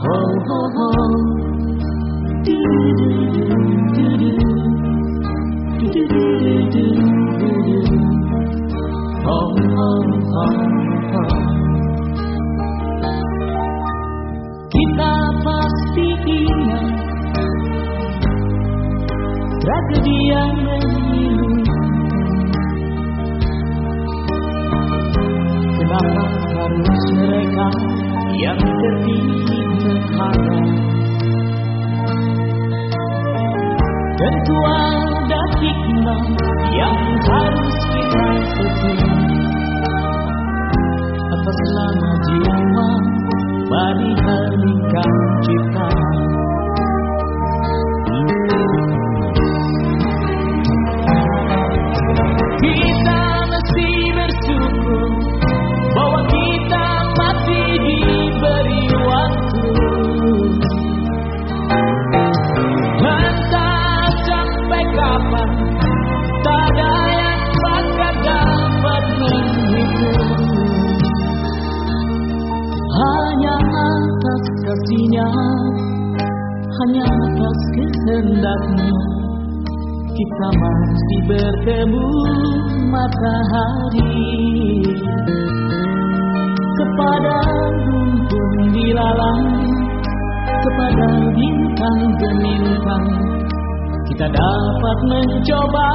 Kita pasti ingat tragedi yang Kenapa harus mereka yang tertinggi tomorrow kita masih bertemu matahari. Kepada rumpun dilalang kepada bintang gemintang kita dapat mencoba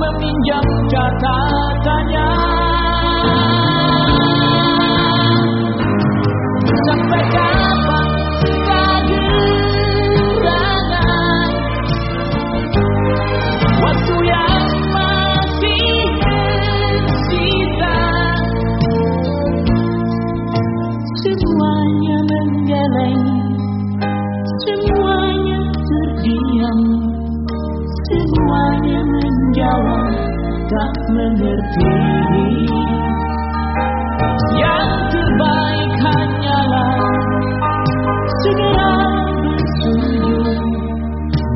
meminjam catatannya tak mengerti. Yang terbaik hanyalah segera bersujud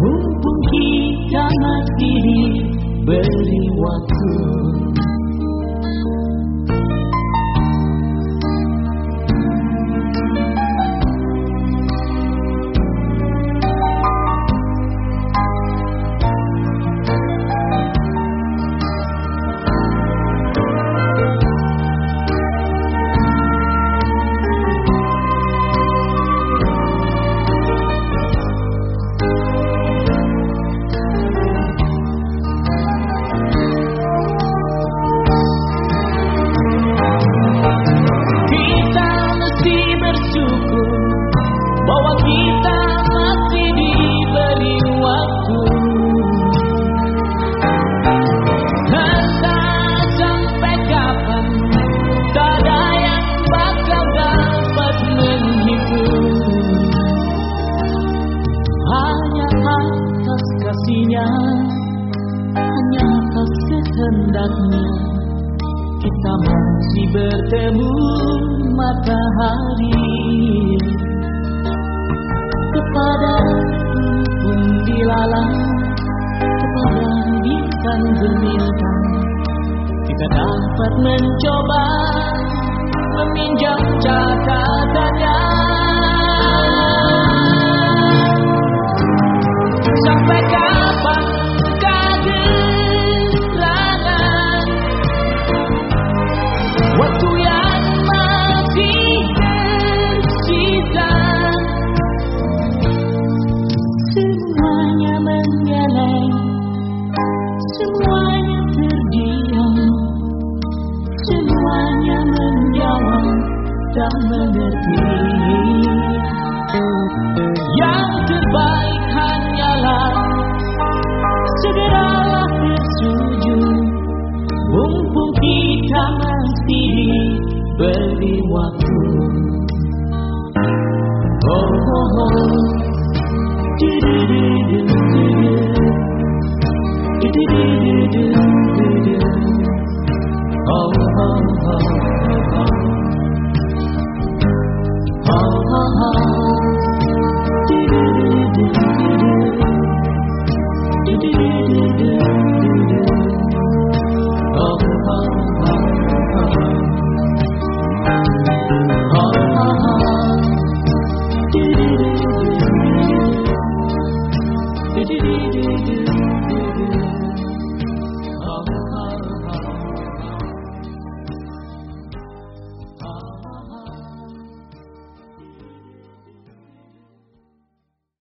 Mumpung kita masih beri waktu hanya atas kehendaknya. Kita masih bertemu matahari. Kepada pun dilalang kepada bintang gemintang kita dapat mencoba meminjam catatannya